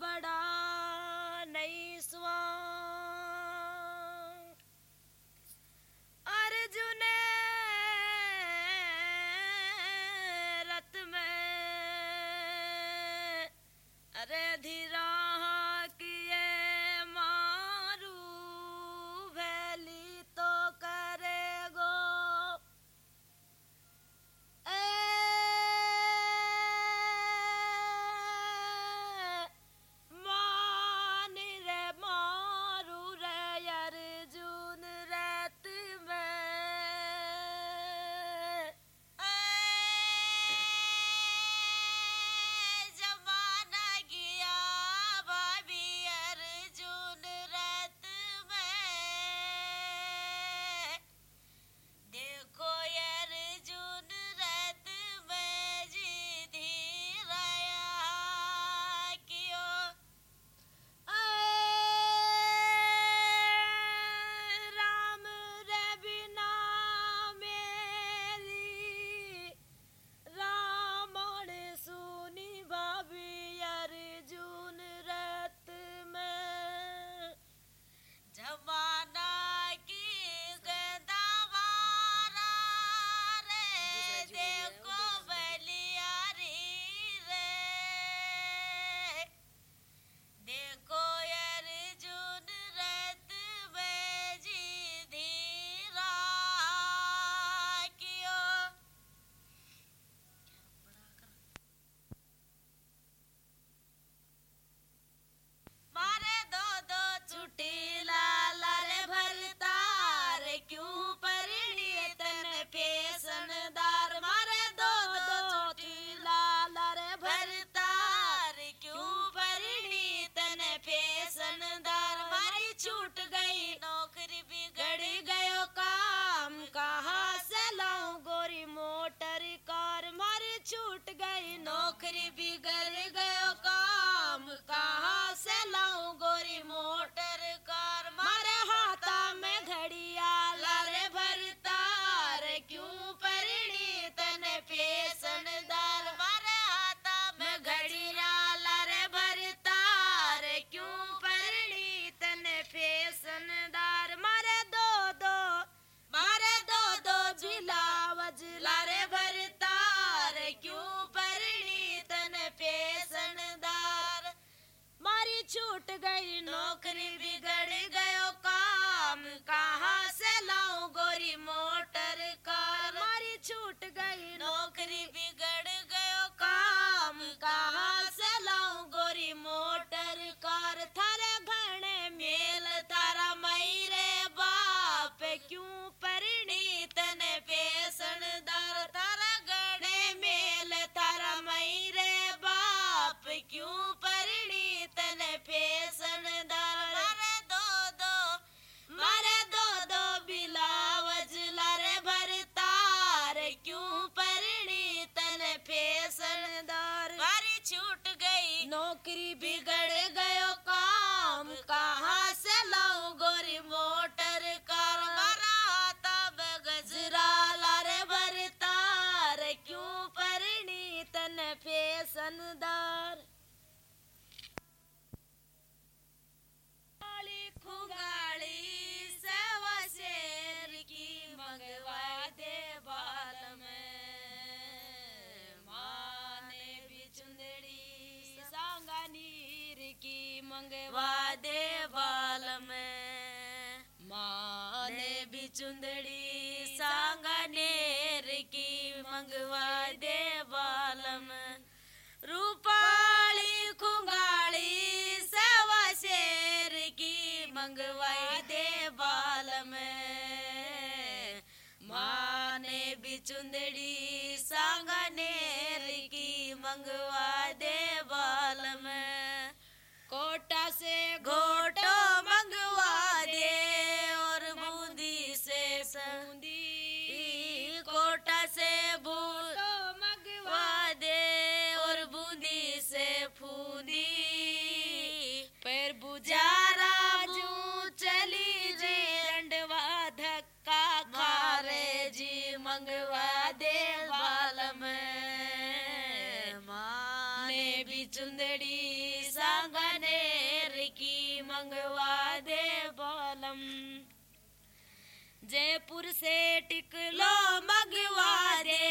ಬಡ મંગવા जयपुर से टिकलो मगवा दे।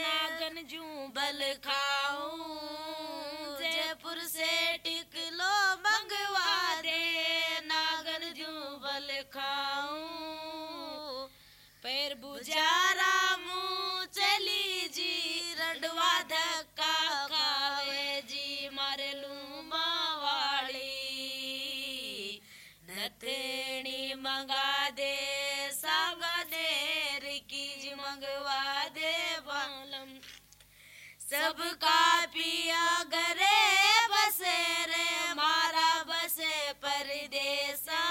नागन जू बल खा सबका पिया गरे बसे रे मारा बसे परदेसा।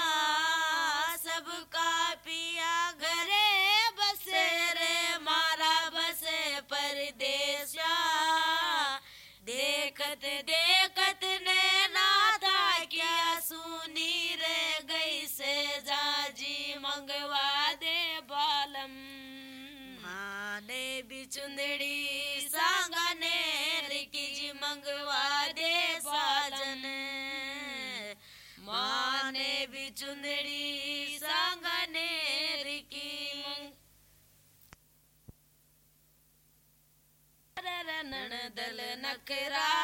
quedar.